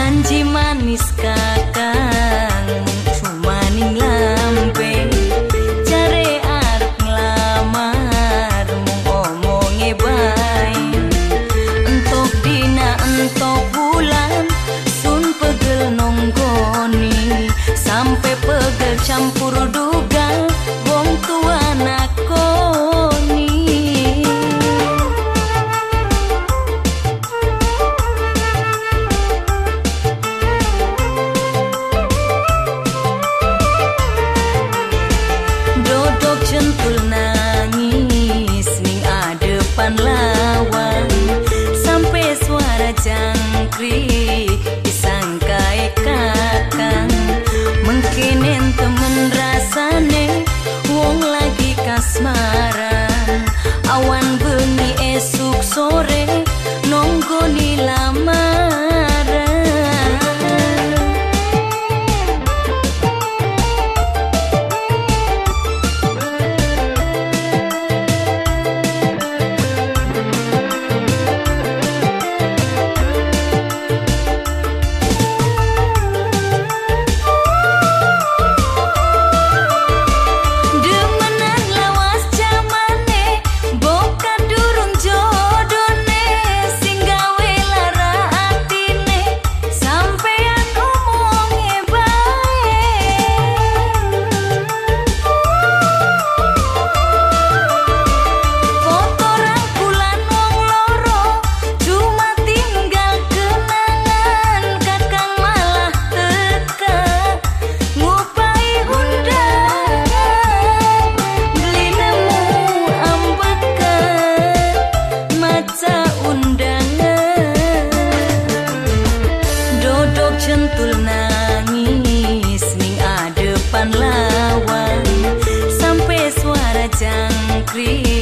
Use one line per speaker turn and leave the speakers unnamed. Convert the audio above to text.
janji manis kakak. negeri disangkae kakang. Mengkene temen rasane wong lagi kasmaran. Awan bengi esuk sore sofrer.